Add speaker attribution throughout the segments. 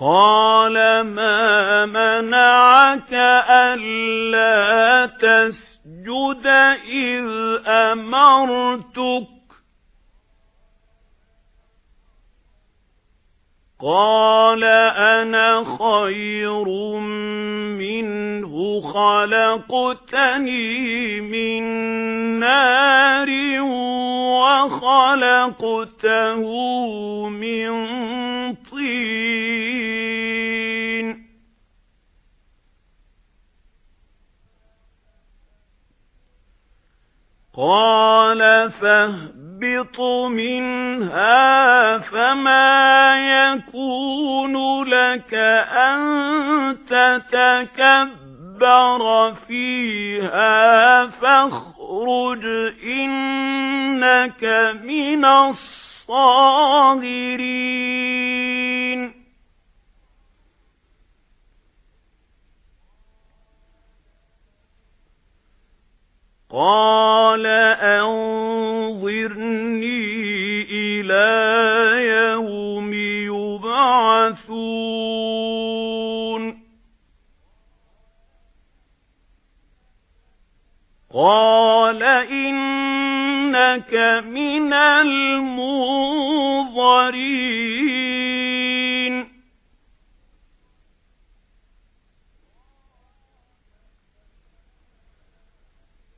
Speaker 1: قَالَ مَا مَنَعَكَ أَلَّا تَسْجُدَ إِذْ أَمَرْتُكَ؟ قَالَ أَنَا خَيْرٌ مِنْهُ خَلَقْتَنِي مِنْ نَارٍ وَخَلَقْتَهُ مِنْ طِينٍ قَالَ فَاهْبِطْ مِنْهَا فَمَا يَكُونُ لَكَ أَن تَتَكَبَّرَ فِيهَا فَاخْرُجْ إِنَّكَ مِنَ الصَّاغِرِينَ قَالَ أَنظِرْنِي إِلَى يَوْمِ يُبْعَثُونَ. قَالَ إِنَّكَ مِنَ الْمُنظَرِينَ.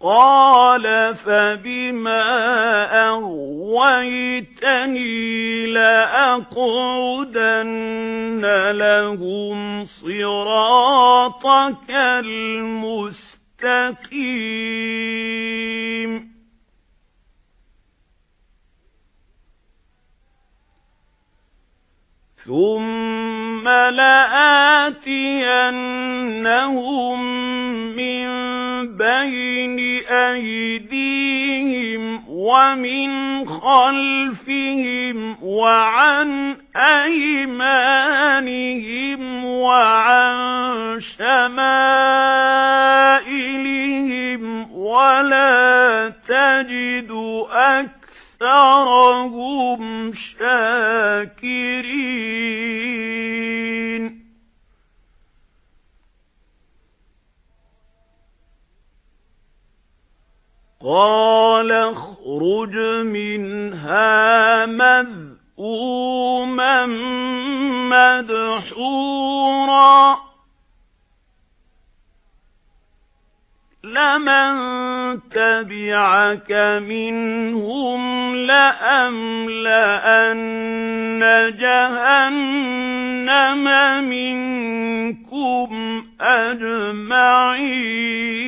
Speaker 1: قَالَ فَبِمَا أَغْوَيْتَنِي لَأَقْعُدَنَّ لَهُمْ صِرَاطَكَ الْمُسْتَقِيمَ. ثُمَّ لَآتِيَنَّهُمْ مِنْ بَيْنِ أَيْدِيهِمْ وَمِنْ خَلْفِهِمْ وَعَنْ أَيْمَانِهِمْ وَعَنْ شَمَائِلِهِمْ وَلَا تَجِدُ أَكْثَرَهُمْ شَاكِرِينَ. قَالَ اخْرُجْ مِنْهَا مَذْءُومًا مَدْحُورًا. لَمَن تَبِعَكَ مِنْهُمْ لَأَمْلَأَنَّ جَهَنَّمَ مِنكُمْ أَجْمَعِينَ.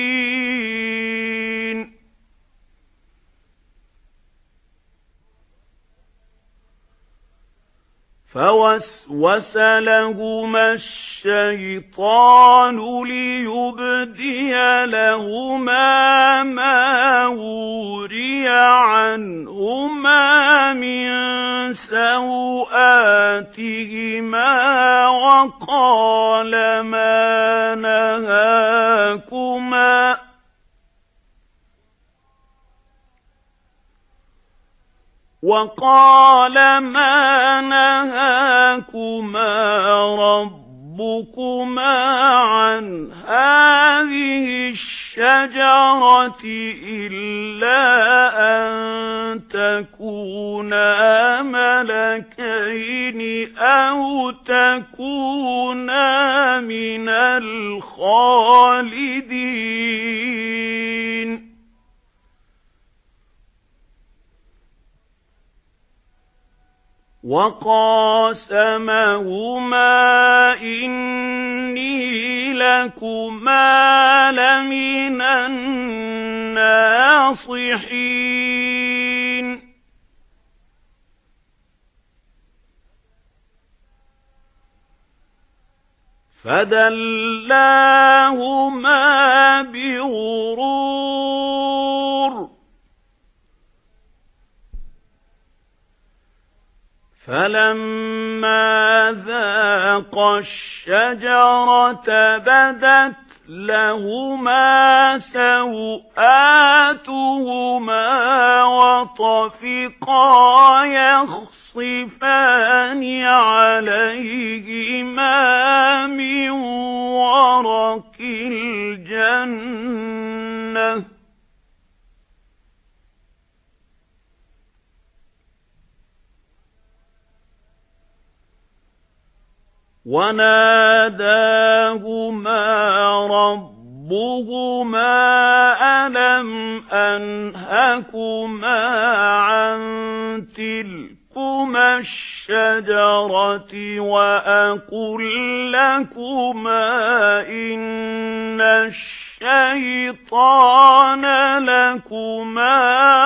Speaker 1: فَوَسْوَسَ لَهُمَا الشَّيْطَانُ لِيُبْدِيَ لَهُمَا مَا وُرِيَ عَنْهُمَا مِنْ سَوْآتِهِمَا وَقَالَ مَا نَهَاكُمَا وَقَالَ مَا نَهَاكُمَا رَبُّكُمَا عَنْ هَذِهِ الشَّجَرَةِ إِلَّا أَن تَكُونَا مَلَكَيْنِ أَوْ تَكُونَا مِنَ الْخَالِدِينَ. وَقَاسَمَهُمَا إِنِّي لَكُمَا لَمِنَ النَّاصِحِينَ. فَدَلَّاهُمَا ب فَلَمَّا ذَاقَا الشَّجَرَةَ بَدَتْ لَهُمَا سَوْآتُهُمَا وَطَفِقَا يَخْصِفَانِ عَلَيْهِمَا وَنَادَاهُمَا رَبُّهُمَا أَلَمْ أَنْهَكُمَا عَنْ تِلْكُمَا الشَّجَرَةِ وَأَقُلْ لَكُمَا إِنَّ الشَّيْطَانَ لَكُمَا